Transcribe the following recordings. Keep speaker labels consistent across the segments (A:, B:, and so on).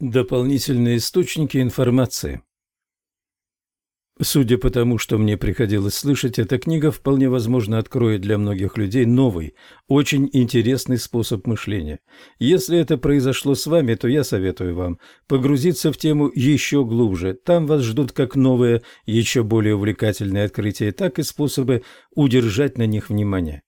A: Дополнительные источники информации. Судя по тому, что мне приходилось слышать, эта книга вполне возможно откроет для многих людей новый, очень интересный способ мышления. Если это произошло с вами, то я советую вам погрузиться в тему еще глубже. Там вас ждут как новые, еще более увлекательные открытия, так и способы удержать на них внимание.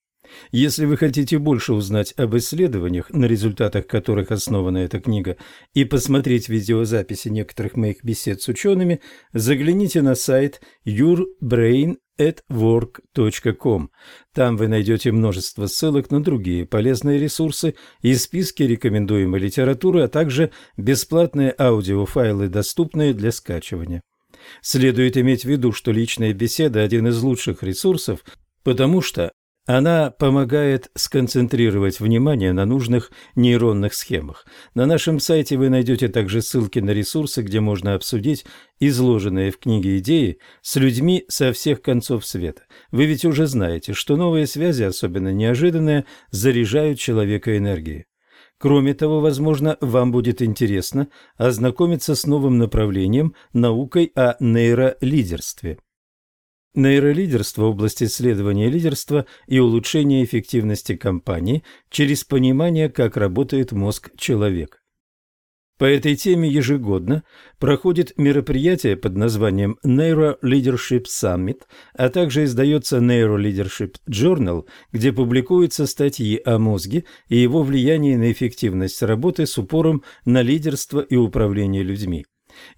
A: Если вы хотите больше узнать об исследованиях, на результатах которых основана эта книга, и посмотреть видеозаписи некоторых моих бесед с учеными, загляните на сайт yourbrainatwork.com. Там вы найдете множество ссылок на другие полезные ресурсы и списки рекомендуемой литературы, а также бесплатные аудиофайлы, доступные для скачивания. Следует иметь в виду, что личная беседа – один из лучших ресурсов, потому что она помогает сконцентрировать внимание на нужных нейронных схемах. На нашем сайте вы найдете также ссылки на ресурсы, где можно обсудить изложенные в книге идеи с людьми со всех концов света. Вы ведь уже знаете, что новые связи, особенно неожиданные, заряжают человека энергией. Кроме того, возможно, вам будет интересно ознакомиться с новым направлением наукой о нейролидерстве. Нейролидерство – область исследования лидерства и улучшения эффективности компании через понимание, как работает мозг человека. По этой теме ежегодно проходит мероприятие под названием Neuro Leadership Summit, а также издается Neuro Leadership Journal, где публикуются статьи о мозге и его влиянии на эффективность работы с упором на лидерство и управление людьми.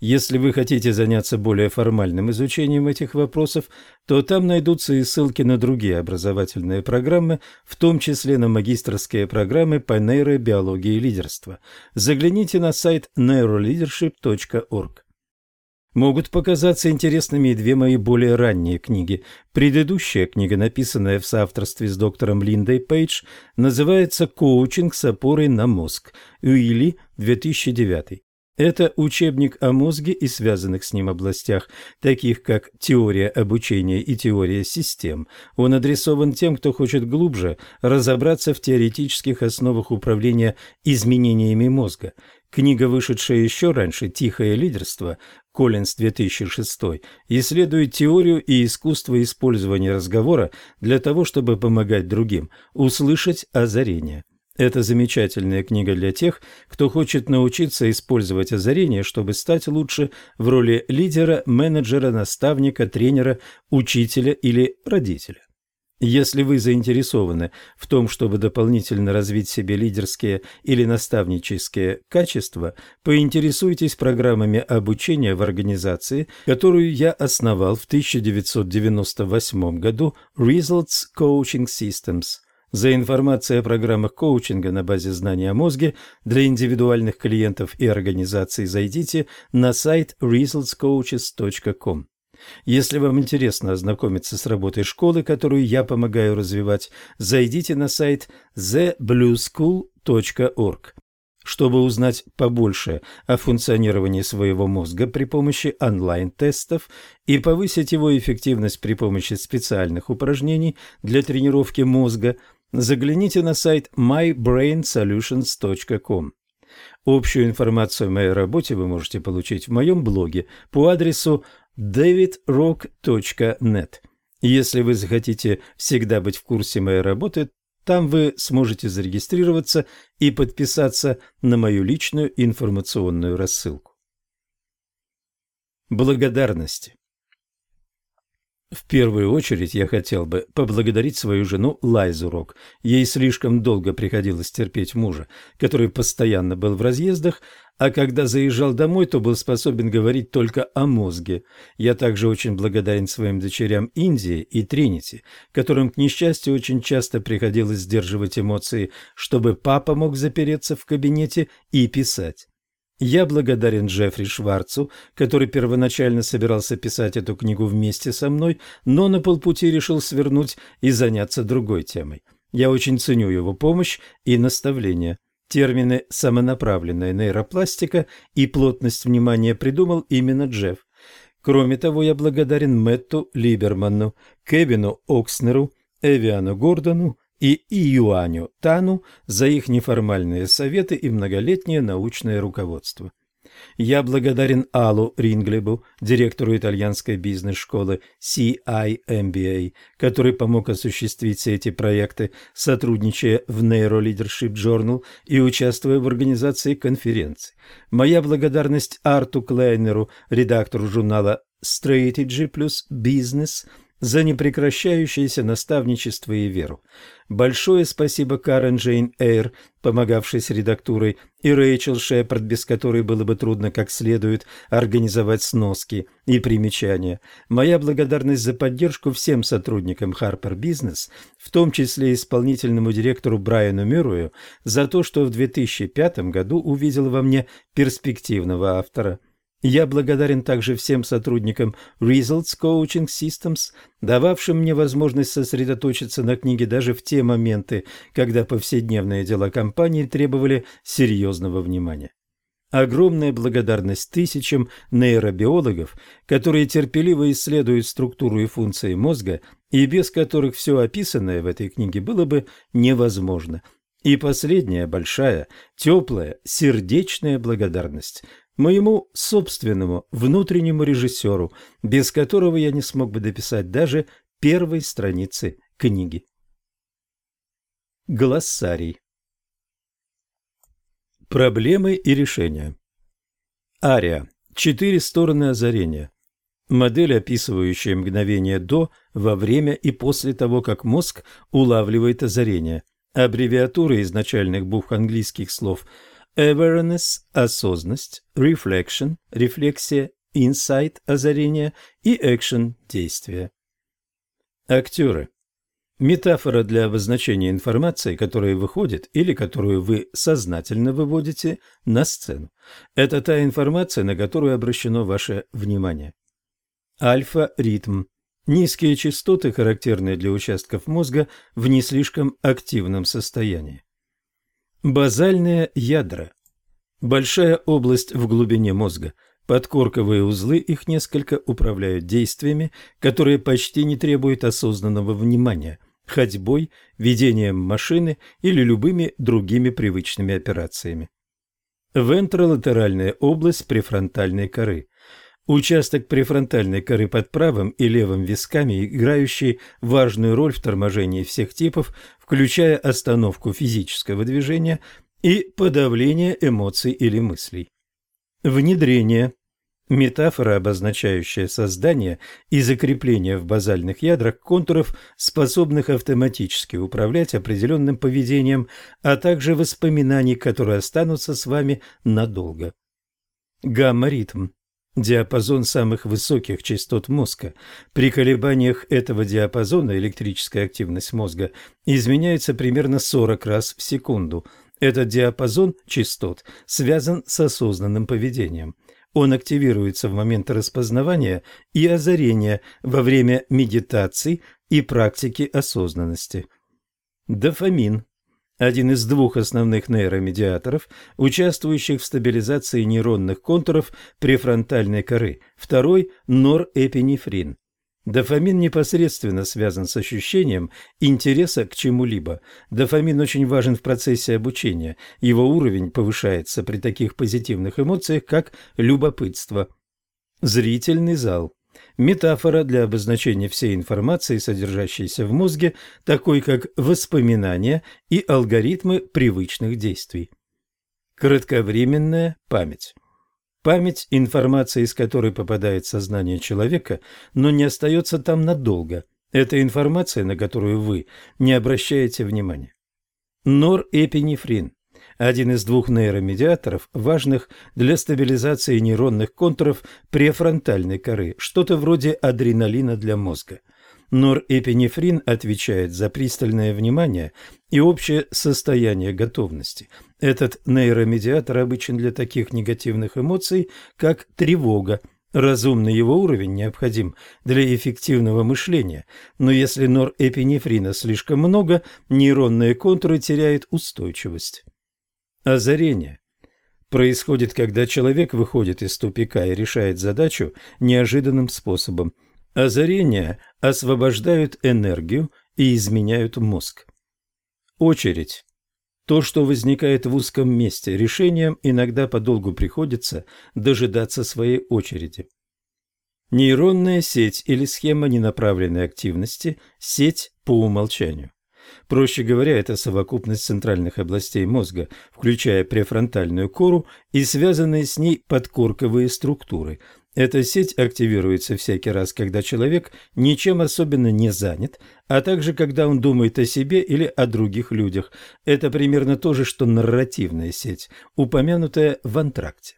A: Если вы хотите заняться более формальным изучением этих вопросов, то там найдутся и ссылки на другие образовательные программы, в том числе на магистрские программы по нейробиологии лидерства. Загляните на сайт neuroleadership.org. Могут показаться интересными и две мои более ранние книги. Предыдущая книга, написанная в соавторстве с доктором Линдой Пейдж, называется «Коучинг с опорой на мозг» Уилли, 2009. Это учебник о мозге и связанных с ним областях, таких как теория обучения и теория систем. Он адресован тем, кто хочет глубже разобраться в теоретических основах управления изменениями мозга. Книга, вышедшая еще раньше «Тихое лидерство», Коллинз 2006, исследует теорию и искусство использования разговора для того, чтобы помогать другим услышать озарение. Это замечательная книга для тех, кто хочет научиться использовать озарение, чтобы стать лучше в роли лидера, менеджера, наставника, тренера, учителя или родителя. Если вы заинтересованы в том, чтобы дополнительно развить себе лидерские или наставнические качества, поинтересуйтесь программами обучения в организации, которую я основал в 1998 году Results Coaching Systems. За информацией о программах коучинга на базе знаний о мозге для индивидуальных клиентов и организаций зайдите на сайт resultscoaches.com. Если вам интересно ознакомиться с работой школы, которую я помогаю развивать, зайдите на сайт theblueschool.org. Чтобы узнать побольше о функционировании своего мозга при помощи онлайн-тестов и повысить его эффективность при помощи специальных упражнений для тренировки мозга – загляните на сайт mybrainsolutions.com. Общую информацию о моей работе вы можете получить в моем блоге по адресу davidrock.net. Если вы захотите всегда быть в курсе моей работы, там вы сможете зарегистрироваться и подписаться на мою личную информационную рассылку. Благодарности. В первую очередь я хотел бы поблагодарить свою жену Лайзу Рок. Ей слишком долго приходилось терпеть мужа, который постоянно был в разъездах, а когда заезжал домой, то был способен говорить только о мозге. Я также очень благодарен своим дочерям Индии и Тринити, которым, к несчастью, очень часто приходилось сдерживать эмоции, чтобы папа мог запереться в кабинете и писать. Я благодарен Джеффри Шварцу, который первоначально собирался писать эту книгу вместе со мной, но на полпути решил свернуть и заняться другой темой. Я очень ценю его помощь и наставления. Термины «самонаправленная нейропластика» и «плотность внимания» придумал именно Джефф. Кроме того, я благодарен Мэтту Либерману, Кевину Окснеру, Эвиану Гордону, и Июаню Тану за их неформальные советы и многолетнее научное руководство. Я благодарен Аллу Ринглебу, директору итальянской бизнес-школы CIMBA, который помог осуществить все эти проекты, сотрудничая в Neuro Leadership Journal и участвуя в организации конференций. Моя благодарность Арту Клейнеру, редактору журнала Strategy плюс Business – за непрекращающееся наставничество и веру. Большое спасибо Карен Джейн Эйр, помогавшей с редактурой, и Рэйчел Шепард, без которой было бы трудно как следует организовать сноски и примечания. Моя благодарность за поддержку всем сотрудникам Harper Business, в том числе исполнительному директору Брайану Мюррею, за то, что в 2005 году увидел во мне перспективного автора – я благодарен также всем сотрудникам Results Coaching Systems, дававшим мне возможность сосредоточиться на книге даже в те моменты, когда повседневные дела компании требовали серьезного внимания. Огромная благодарность тысячам нейробиологов, которые терпеливо исследуют структуру и функции мозга, и без которых все описанное в этой книге было бы невозможно. И последняя большая, теплая, сердечная благодарность – моему собственному внутреннему режиссеру, без которого я не смог бы дописать даже первой страницы книги. Глоссарий Проблемы и решения Ария. Четыре стороны озарения. Модель, описывающая мгновение до, во время и после того, как мозг улавливает озарение. Аббревиатура изначальных букв английских слов – awareness – осознанность, reflection – рефлексия, insight – озарение и action – действие. Актеры. Метафора для обозначения информации, которая выходит или которую вы сознательно выводите на сцену. Это та информация, на которую обращено ваше внимание. Альфа-ритм. Низкие частоты, характерные для участков мозга в не слишком активном состоянии. Базальные ядра. Большая область в глубине мозга. Подкорковые узлы, их несколько, управляют действиями, которые почти не требуют осознанного внимания, ходьбой, ведением машины или любыми другими привычными операциями. Вентролатеральная область префронтальной коры. Участок префронтальной коры под правым и левым висками, играющий важную роль в торможении всех типов, включая остановку физического движения и подавление эмоций или мыслей. Внедрение – метафора, обозначающая создание и закрепление в базальных ядрах контуров, способных автоматически управлять определенным поведением, а также воспоминаний, которые останутся с вами надолго. Гамма-ритм диапазон самых высоких частот мозга. При колебаниях этого диапазона электрическая активность мозга изменяется примерно 40 раз в секунду. Этот диапазон частот связан с осознанным поведением. Он активируется в момент распознавания и озарения во время медитации и практики осознанности. Дофамин один из двух основных нейромедиаторов, участвующих в стабилизации нейронных контуров префронтальной коры, второй – норэпинефрин. Дофамин непосредственно связан с ощущением интереса к чему-либо. Дофамин очень важен в процессе обучения. Его уровень повышается при таких позитивных эмоциях, как любопытство. Зрительный зал. Метафора для обозначения всей информации, содержащейся в мозге, такой как воспоминания и алгоритмы привычных действий. Кратковременная память. Память – информация, из которой попадает сознание человека, но не остается там надолго. Это информация, на которую вы не обращаете внимания. Норэпинефрин один из двух нейромедиаторов, важных для стабилизации нейронных контуров префронтальной коры, что-то вроде адреналина для мозга. Норэпинефрин отвечает за пристальное внимание и общее состояние готовности. Этот нейромедиатор обычен для таких негативных эмоций, как тревога, Разумный его уровень необходим для эффективного мышления, но если норэпинефрина слишком много, нейронные контуры теряют устойчивость. Озарение происходит, когда человек выходит из тупика и решает задачу неожиданным способом. Озарения освобождают энергию и изменяют мозг. Очередь. То, что возникает в узком месте, решением иногда подолгу приходится дожидаться своей очереди. Нейронная сеть или схема ненаправленной активности – сеть по умолчанию. Проще говоря, это совокупность центральных областей мозга, включая префронтальную кору и связанные с ней подкорковые структуры. Эта сеть активируется всякий раз, когда человек ничем особенно не занят, а также когда он думает о себе или о других людях. Это примерно то же, что нарративная сеть, упомянутая в антракте.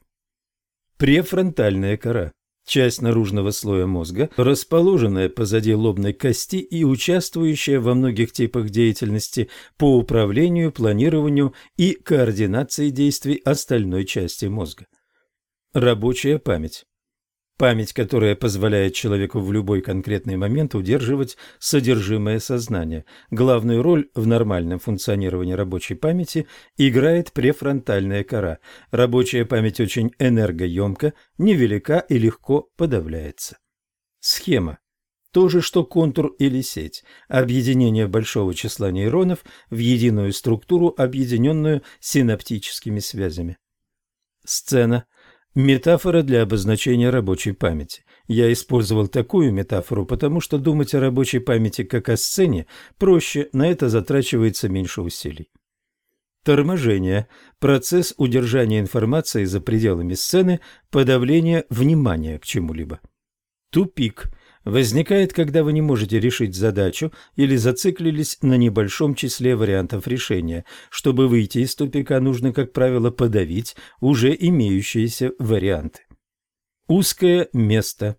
A: Префронтальная кора часть наружного слоя мозга, расположенная позади лобной кости и участвующая во многих типах деятельности по управлению, планированию и координации действий остальной части мозга. Рабочая память. Память, которая позволяет человеку в любой конкретный момент удерживать содержимое сознания. Главную роль в нормальном функционировании рабочей памяти играет префронтальная кора. Рабочая память очень энергоемка, невелика и легко подавляется. Схема. То же, что контур или сеть. Объединение большого числа нейронов в единую структуру, объединенную синаптическими связями. Сцена. Метафора для обозначения рабочей памяти. Я использовал такую метафору, потому что думать о рабочей памяти как о сцене проще, на это затрачивается меньше усилий. Торможение – процесс удержания информации за пределами сцены, подавление внимания к чему-либо. Тупик возникает, когда вы не можете решить задачу или зациклились на небольшом числе вариантов решения. Чтобы выйти из тупика, нужно, как правило, подавить уже имеющиеся варианты. Узкое место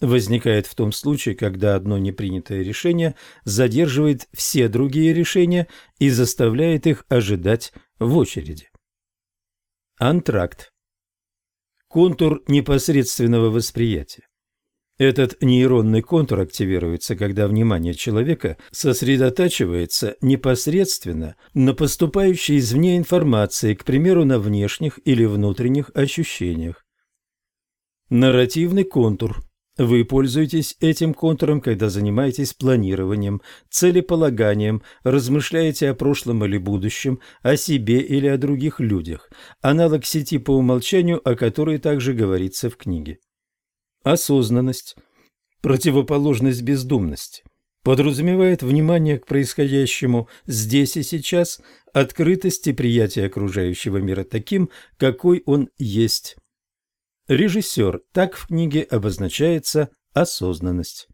A: возникает в том случае, когда одно непринятое решение задерживает все другие решения и заставляет их ожидать в очереди. Антракт. Контур непосредственного восприятия. Этот нейронный контур активируется, когда внимание человека сосредотачивается непосредственно на поступающей извне информации, к примеру, на внешних или внутренних ощущениях. Нарративный контур. Вы пользуетесь этим контуром, когда занимаетесь планированием, целеполаганием, размышляете о прошлом или будущем, о себе или о других людях. Аналог сети по умолчанию, о которой также говорится в книге. Осознанность, противоположность бездумности, подразумевает внимание к происходящему здесь и сейчас, открытость и окружающего мира таким, какой он есть. Режиссер, так в книге обозначается осознанность.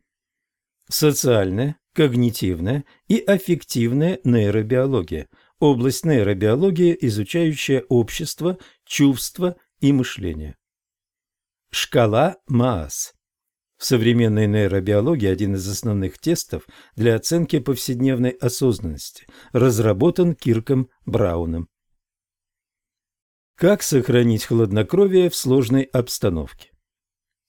A: Социальная, когнитивная и аффективная нейробиология – область нейробиологии, изучающая общество, чувства и мышление. Шкала МААС. В современной нейробиологии один из основных тестов для оценки повседневной осознанности разработан Кирком Брауном. Как сохранить хладнокровие в сложной обстановке?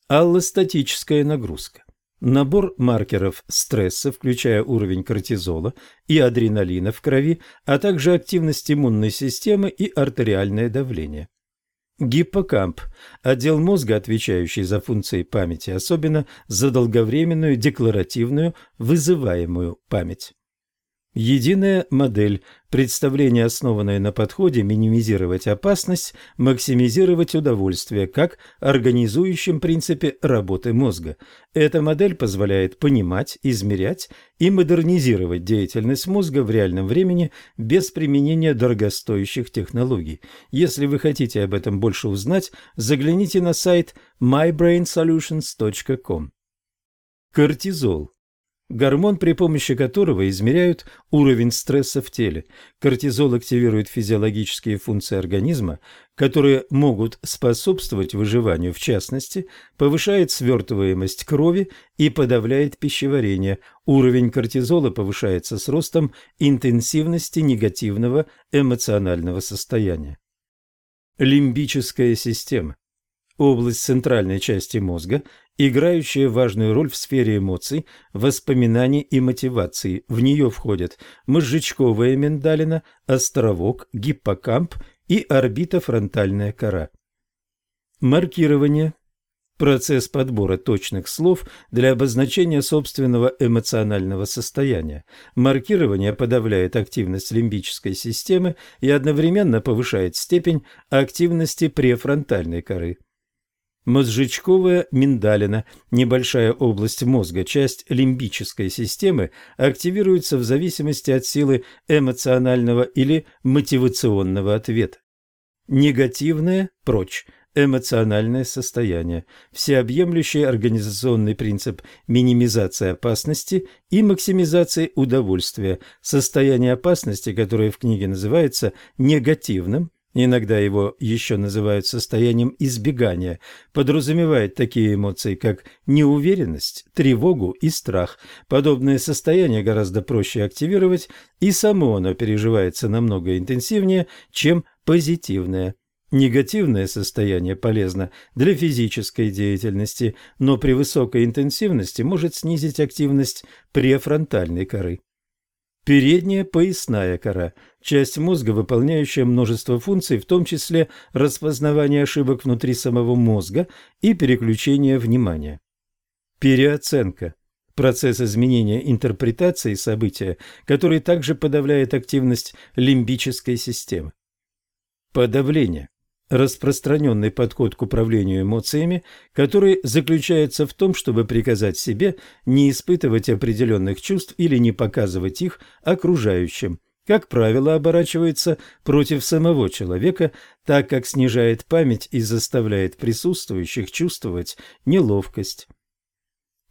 A: Аллостатическая нагрузка. Набор маркеров стресса, включая уровень кортизола и адреналина в крови, а также активность иммунной системы и артериальное давление. Гиппокамп – отдел мозга, отвечающий за функции памяти, особенно за долговременную декларативную вызываемую память. Единая модель – представление, основанное на подходе минимизировать опасность, максимизировать удовольствие, как организующем принципе работы мозга. Эта модель позволяет понимать, измерять и модернизировать деятельность мозга в реальном времени без применения дорогостоящих технологий. Если вы хотите об этом больше узнать, загляните на сайт mybrainsolutions.com. Кортизол гормон, при помощи которого измеряют уровень стресса в теле. Кортизол активирует физиологические функции организма, которые могут способствовать выживанию, в частности, повышает свертываемость крови и подавляет пищеварение. Уровень кортизола повышается с ростом интенсивности негативного эмоционального состояния. Лимбическая система область центральной части мозга, играющая важную роль в сфере эмоций, воспоминаний и мотивации. В нее входят мозжечковая миндалина, островок, гиппокамп и орбитофронтальная кора. Маркирование. процесс подбора точных слов для обозначения собственного эмоционального состояния. Маркирование подавляет активность лимбической системы и одновременно повышает степень активности префронтальной коры. Мозжечковая миндалина, небольшая область мозга, часть лимбической системы, активируется в зависимости от силы эмоционального или мотивационного ответа. Негативное – прочь, эмоциональное состояние, всеобъемлющий организационный принцип минимизации опасности и максимизации удовольствия, состояние опасности, которое в книге называется негативным, иногда его еще называют состоянием избегания, подразумевает такие эмоции, как неуверенность, тревогу и страх. Подобное состояние гораздо проще активировать, и само оно переживается намного интенсивнее, чем позитивное. Негативное состояние полезно для физической деятельности, но при высокой интенсивности может снизить активность префронтальной коры. Передняя поясная кора – часть мозга, выполняющая множество функций, в том числе распознавание ошибок внутри самого мозга и переключение внимания. Переоценка – процесс изменения интерпретации события, который также подавляет активность лимбической системы. Подавление распространенный подход к управлению эмоциями, который заключается в том, чтобы приказать себе не испытывать определенных чувств или не показывать их окружающим, как правило, оборачивается против самого человека, так как снижает память и заставляет присутствующих чувствовать неловкость.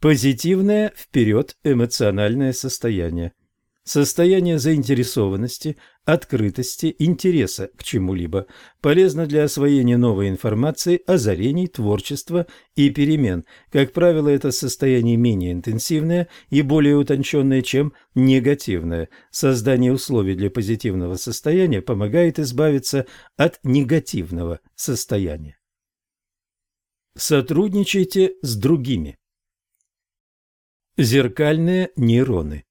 A: Позитивное вперед эмоциональное состояние – Состояние заинтересованности, открытости, интереса к чему-либо полезно для освоения новой информации, озарений, творчества и перемен. Как правило, это состояние менее интенсивное и более утонченное, чем негативное. Создание условий для позитивного состояния помогает избавиться от негативного состояния. Сотрудничайте с другими. Зеркальные нейроны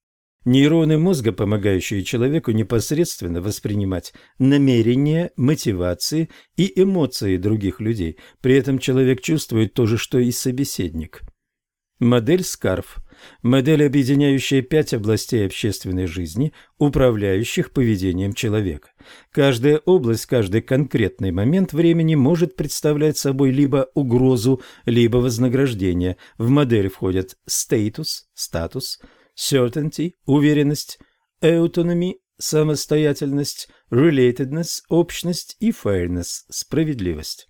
A: Нейроны мозга, помогающие человеку непосредственно воспринимать намерения, мотивации и эмоции других людей. При этом человек чувствует то же, что и собеседник. Модель Скарф – модель, объединяющая пять областей общественной жизни, управляющих поведением человека. Каждая область, каждый конкретный момент времени может представлять собой либо угрозу, либо вознаграждение. В модель входят статус, статус – certainty – уверенность, autonomy – самостоятельность, relatedness – общность и fairness – справедливость.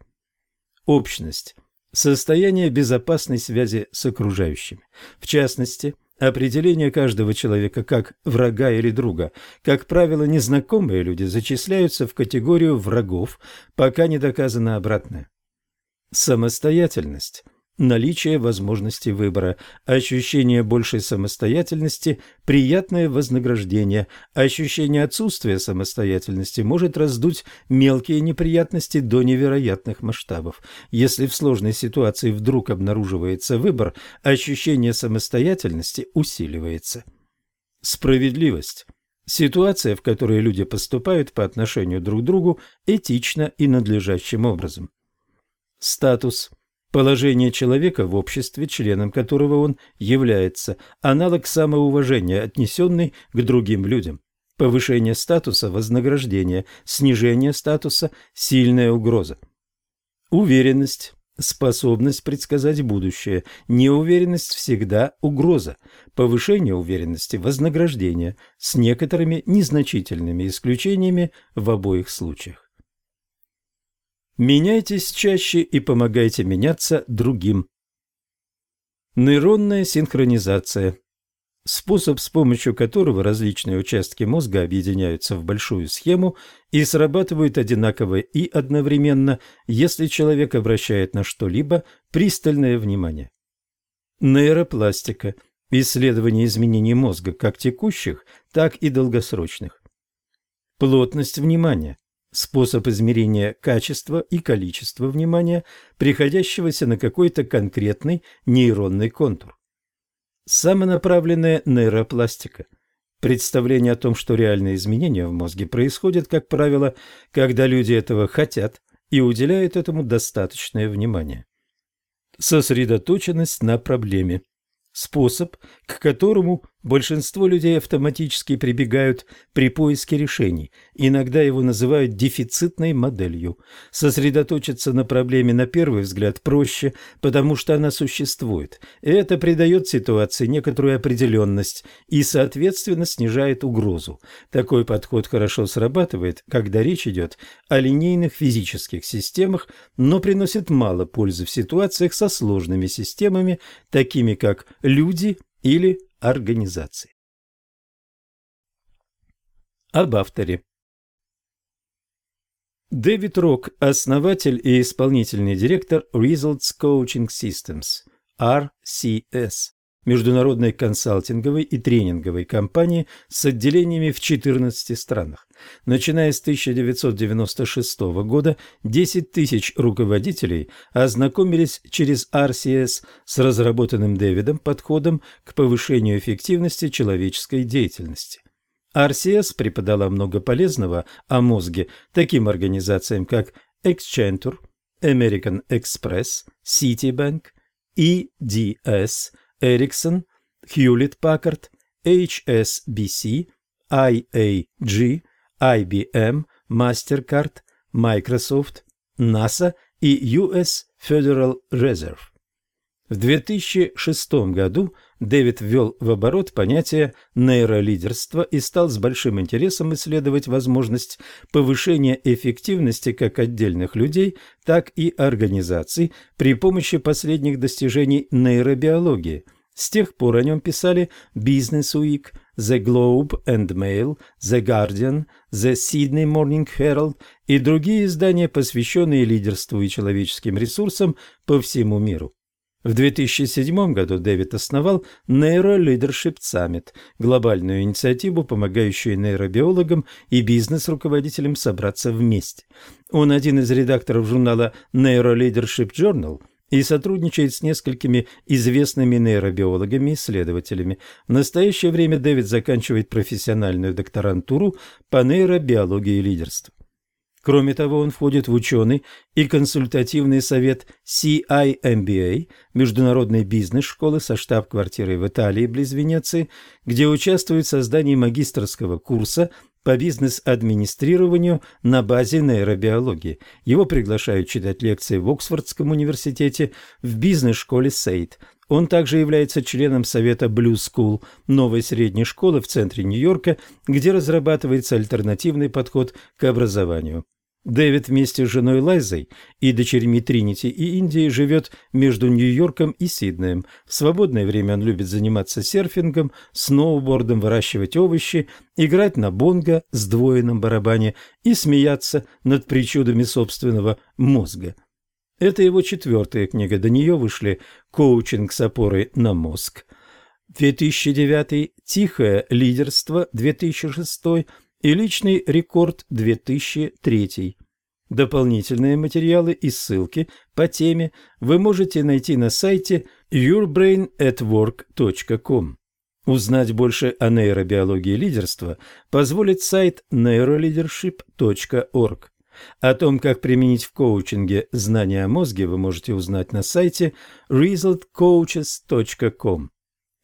A: Общность – состояние безопасной связи с окружающими. В частности, определение каждого человека как врага или друга. Как правило, незнакомые люди зачисляются в категорию врагов, пока не доказано обратное. Самостоятельность наличие возможности выбора, ощущение большей самостоятельности, приятное вознаграждение, ощущение отсутствия самостоятельности может раздуть мелкие неприятности до невероятных масштабов. Если в сложной ситуации вдруг обнаруживается выбор, ощущение самостоятельности усиливается. Справедливость. Ситуация, в которой люди поступают по отношению друг к другу этично и надлежащим образом. Статус – Положение человека в обществе, членом которого он является, аналог самоуважения, отнесенный к другим людям. Повышение статуса – вознаграждение, снижение статуса – сильная угроза. Уверенность – способность предсказать будущее, неуверенность всегда угроза, повышение уверенности – вознаграждение, с некоторыми незначительными исключениями в обоих случаях. Меняйтесь чаще и помогайте меняться другим. Нейронная синхронизация. Способ, с помощью которого различные участки мозга объединяются в большую схему и срабатывают одинаково и одновременно, если человек обращает на что-либо пристальное внимание. Нейропластика – исследование изменений мозга как текущих, так и долгосрочных. Плотность внимания способ измерения качества и количества внимания, приходящегося на какой-то конкретный нейронный контур. Самонаправленная нейропластика – представление о том, что реальные изменения в мозге происходят, как правило, когда люди этого хотят и уделяют этому достаточное внимание. Сосредоточенность на проблеме. Способ, к которому большинство людей автоматически прибегают при поиске решений. Иногда его называют дефицитной моделью. Сосредоточиться на проблеме на первый взгляд проще, потому что она существует. И это придает ситуации некоторую определенность и, соответственно, снижает угрозу. Такой подход хорошо срабатывает, когда речь идет о линейных физических системах, но приносит мало пользы в ситуациях со сложными системами, такими как люди или организации. Об авторе. Дэвид Рок – основатель и исполнительный директор Results Coaching Systems, RCS, международной консалтинговой и тренинговой компании с отделениями в 14 странах. Начиная с 1996 года 10 тысяч руководителей ознакомились через RCS с разработанным Дэвидом подходом к повышению эффективности человеческой деятельности. RCS преподала много полезного о мозге таким организациям, как Accenture, American Express, Citibank, EDS, Ericsson, Hewlett-Packard, HSBC, IAG, IBM, MasterCard, Microsoft, NASA и US Federal Reserve. В 2006 году Дэвид ввел в оборот понятие нейролидерства и стал с большим интересом исследовать возможность повышения эффективности как отдельных людей, так и организаций при помощи последних достижений нейробиологии. С тех пор о нем писали Business Week, The Globe and Mail, The Guardian, The Sydney Morning Herald и другие издания, посвященные лидерству и человеческим ресурсам по всему миру. В 2007 году Дэвид основал Neuro Leadership Summit, глобальную инициативу, помогающую нейробиологам и бизнес-руководителям собраться вместе. Он один из редакторов журнала Neuro Leadership Journal и сотрудничает с несколькими известными нейробиологами и исследователями. В настоящее время Дэвид заканчивает профессиональную докторантуру по нейробиологии и лидерству. Кроме того, он входит в ученый и консультативный совет CIMBA, международной бизнес-школы со штаб-квартирой в Италии, близ Венеции, где участвует в создании магистрского курса по бизнес-администрированию на базе нейробиологии. Его приглашают читать лекции в Оксфордском университете, в бизнес-школе Сейт. Он также является членом совета Blue School, новой средней школы в центре Нью-Йорка, где разрабатывается альтернативный подход к образованию. Дэвид вместе с женой Лайзой и дочерьми Тринити и Индией живет между Нью-Йорком и Сиднеем. В свободное время он любит заниматься серфингом, сноубордом, выращивать овощи, играть на бонго, сдвоенном барабане и смеяться над причудами собственного мозга. Это его четвертая книга, до нее вышли «Коучинг с опорой на мозг», 2009, «Тихое лидерство», 2006 и личный рекорд 2003. Дополнительные материалы и ссылки по теме вы можете найти на сайте yourbrainatwork.com. Узнать больше о нейробиологии лидерства позволит сайт neuroleadership.org. О том, как применить в коучинге знания о мозге, вы можете узнать на сайте resultcoaches.com.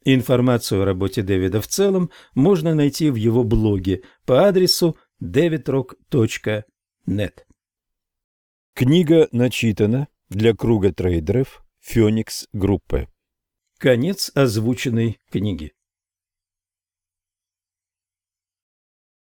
A: Информацию о работе Дэвида в целом можно найти в его блоге по адресу davidrock.net. Книга начитана для круга трейдеров Феникс группы. Конец озвученной книги.